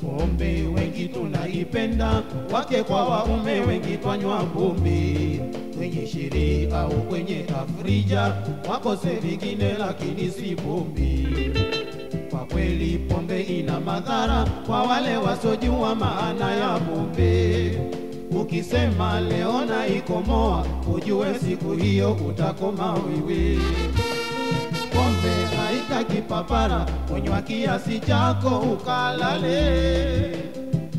pombe wengi tunaipenda wake kwa waume wengi twanywa bumbi kwenye sherehi au kwenye rafrija wakose vingine lakini si bumbi kwa kweli pombe ina madhara kwa wale wasiojua maana ya bumbe Ukisema leo na ikomoa, ujue siku hiyo utakoma wiwi. Pombe haitaki papara, kunywa kiasi chako ukalale.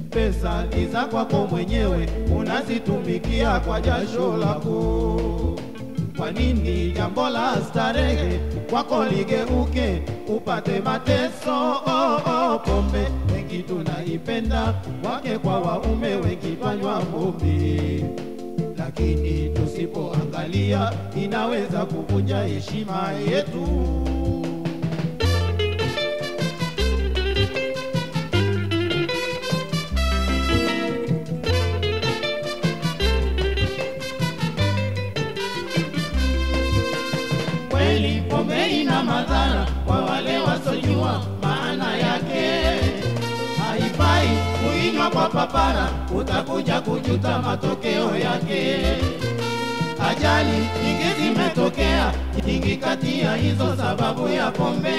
Pesa ni za kwako mwenyewe, unazitumikia kwa jasho lako. Kwa nini jambo la starehe kwako ligeuke upate mateso? Oh, oh, pombe wengi tunaipenda, wake kwa waume wengi twanywa pombe, lakini tusipoangalia inaweza kuvunja heshima yetu. Kweli pombe ina madhara kwa wale wasojua maana yake. Haifai kuinywa kwa papara, utakuja kujuta matokeo yake. Ajali nyingi zimetokea, nyingi kati ya hizo sababu ya pombe.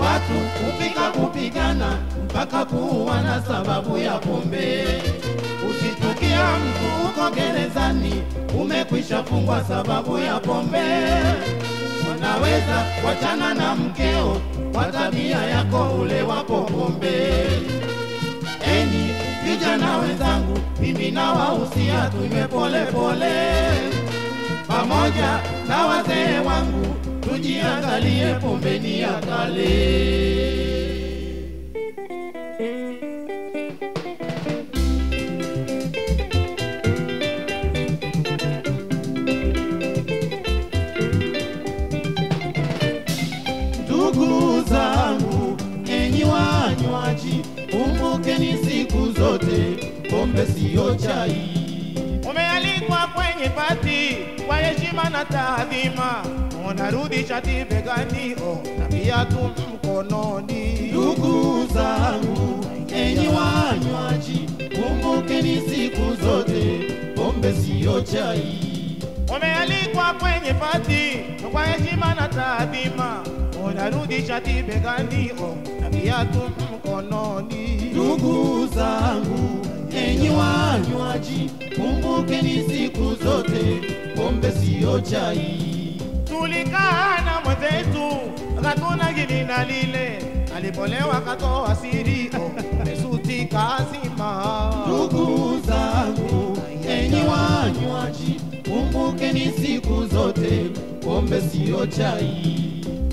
Watu hupika kupigana mpaka kuuana sababu ya pombe. Usitukia mtu uko gerezani umekwisha fungwa sababu ya pombe. Wanaweza wachana na mkeo kwa tabia yako ule wapo pombe. Enyi vijana wenzangu, mimi nawahusia tunywe pole pole, pamoja na wazee wangu tujiangalie, pombeni ya kale. Pombe sio chai. Umealikwa kwenye pati kwa heshima na taadhima, unarudi shati begani oh, na viatu mkononi. Ndugu zangu, enyi wanywaji, kumbukeni siku zote, pombe sio chai. Umealikwa kwenye pati kwa heshima na taadhima, unarudi shati begani oh, na viatu mkononi. Chai. Tulikaa na mwenzetu akatuna hili na lile, alipolewa katoa siri mesuti kazima. Ndugu zangu, enyi wanywaji, kumbukeni siku zote, pombe siyo chai.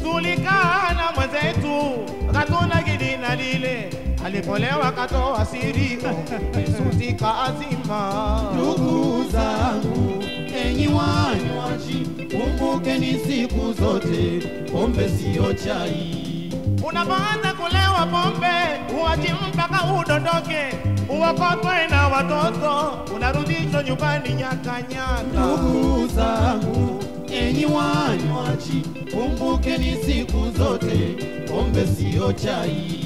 Tulikaa na mwenzetu akatuna hili na lile, alipolewa katoa siri mesuti kazima. Ndugu zangu, enyi wanywaji, siku zote, pombe siyo chai. Unapoanza kulewa pombe, uachi mpaka udondoke, uokotwe na watoto, unarudishwa nyumbani nyaka nyaka. Ndugu zangu, enyi wanywaji, kumbukeni siku zote, pombe siyo chai.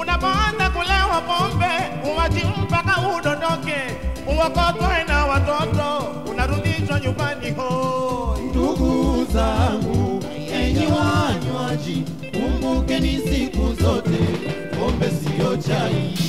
Unapoanza kulewa pombe, uachi mpaka udondoke, uokotwe na watoto, unarudishwa nyumbani zangu, enyi wanywaji, kumbukeni siku zote pombe siyo chai.